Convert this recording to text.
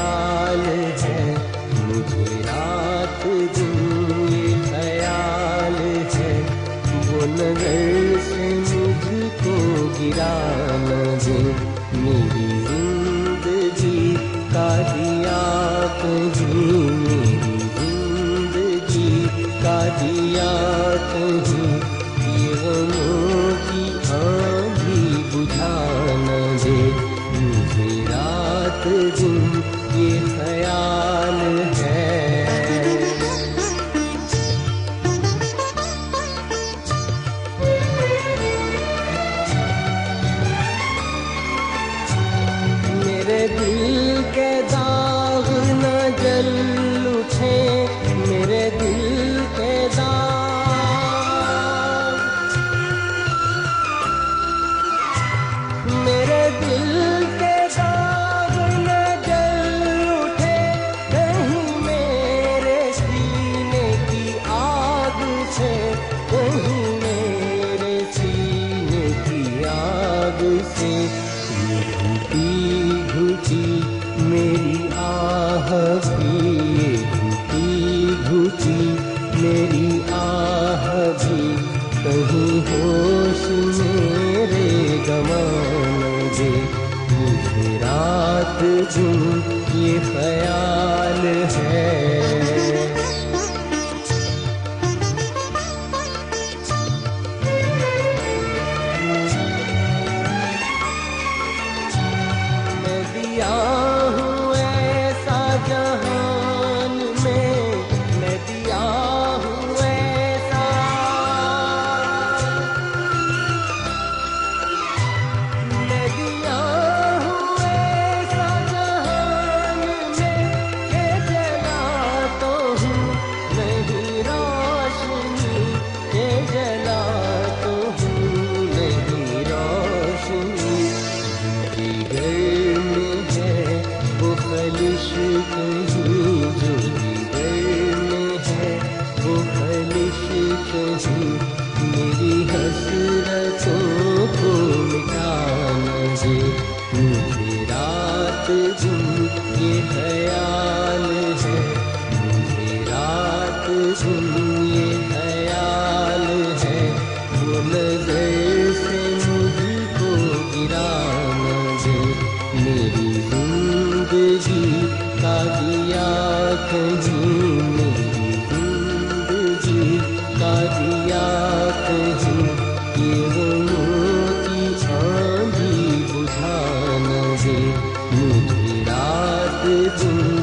ख्याल है। मुझे रात दिन ये ख्याल है। वो नज़र से मुझको गिरा नज़र मेरी ज़िंदगी का दिया तुझे। मेरी ज़िंदगी का दिया तुझे। ये गमों मुझे रात दिन दिल के दाग न जल उठे, मेरे दिल के दाग। मेरे दिल के दाग न जल उठे, कहीं मेरे सीने की आग से, कहीं मेरे सीने की आग से। मेरी आह भी कहीं होश मेरे गमान दे। मुझे रात दिन ये ख्याल है। जिगर में वो खलिश कहीं जो जिगर में वो खलिश कहीं मेरी हसरतों को मिटा न मुझे रात दिन ये ख्याल का दिया खोजी मेरी ज़िंदगी का दिया तो ये की बुझा मुझे रात